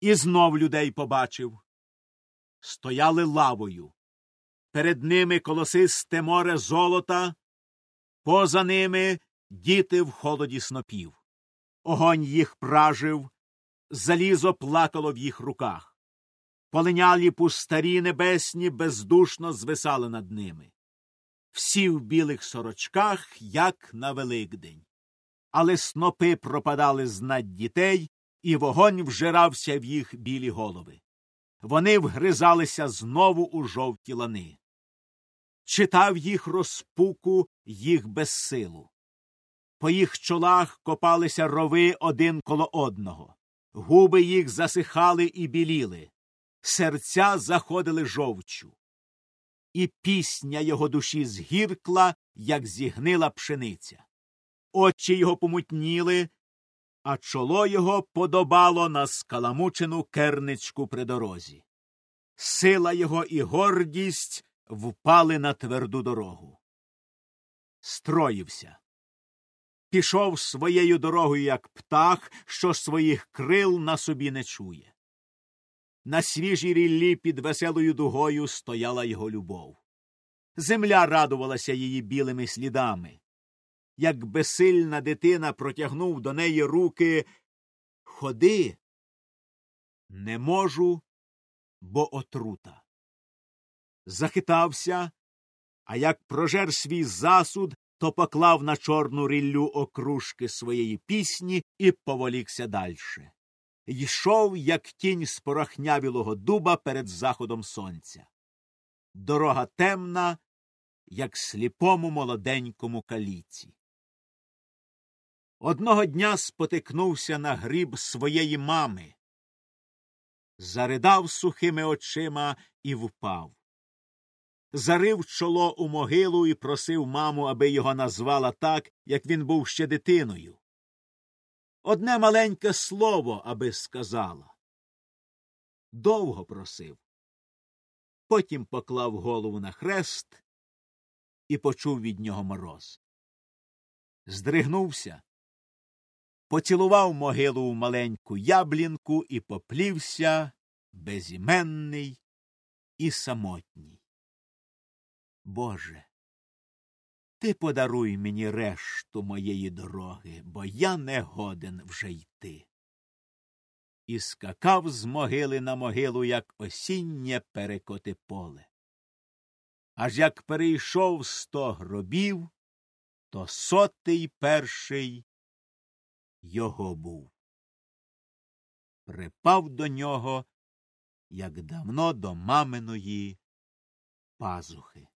І знов людей побачив. Стояли лавою. Перед ними колосисте море золота, поза ними діти в холоді снопів. Огонь їх пражив, залізо плакало в їх руках. Полинялі пустарі небесні бездушно звисали над ними. Всі в білих сорочках, як на Великдень. Але снопи пропадали з над дітей, і вогонь вжирався в їх білі голови. Вони вгризалися знову у жовті лани. Читав їх розпуку, їх безсилу. По їх чолах копалися рови один коло одного. Губи їх засихали і біліли, серця заходили жовчу. І пісня його душі згіркла, як зігнила пшениця. Очі його помутніли, а чоло його подобало на скаламучену керничку при дорозі. Сила його і гордість впали на тверду дорогу. Строївся. Пішов своєю дорогою, як птах, що своїх крил на собі не чує. На свіжій ріллі під веселою дугою стояла його любов. Земля радувалася її білими слідами. Як безсильна дитина протягнув до неї руки Ходи. Не можу, бо отрута. Захитався, а як прожер свій засуд, то поклав на чорну ріллю окружки своєї пісні і поволікся дальше. Йшов, як тінь з порохнявілого дуба перед заходом сонця. Дорога темна, як сліпому молоденькому каліці. Одного дня спотикнувся на гріб своєї мами, заридав сухими очима і впав. Зарив чоло у могилу і просив маму, аби його назвала так, як він був ще дитиною. Одне маленьке слово, аби сказала. Довго просив. Потім поклав голову на хрест і почув від нього мороз. Здригнувся, поцілував могилу в маленьку яблінку і поплівся безіменний і самотній. Боже, ти подаруй мені решту моєї дороги, бо я не годен вже йти. І скакав з могили на могилу, як осіннє перекоти поле. Аж як перейшов сто гробів, то сотий перший його був. Припав до нього, як давно до маминої пазухи.